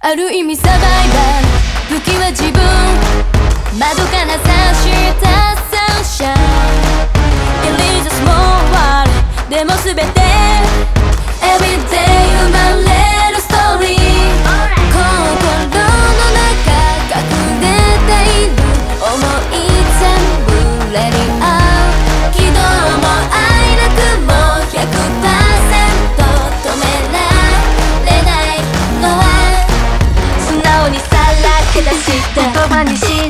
ある意味サバイバル。武器は自分。窓から差し你心。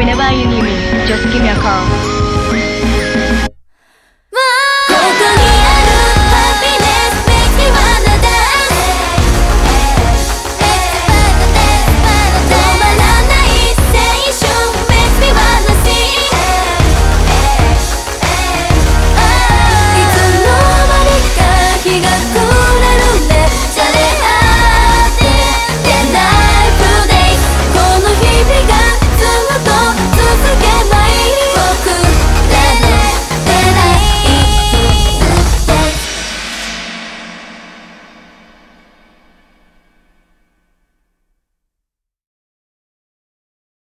whenever you need me, just give me a call.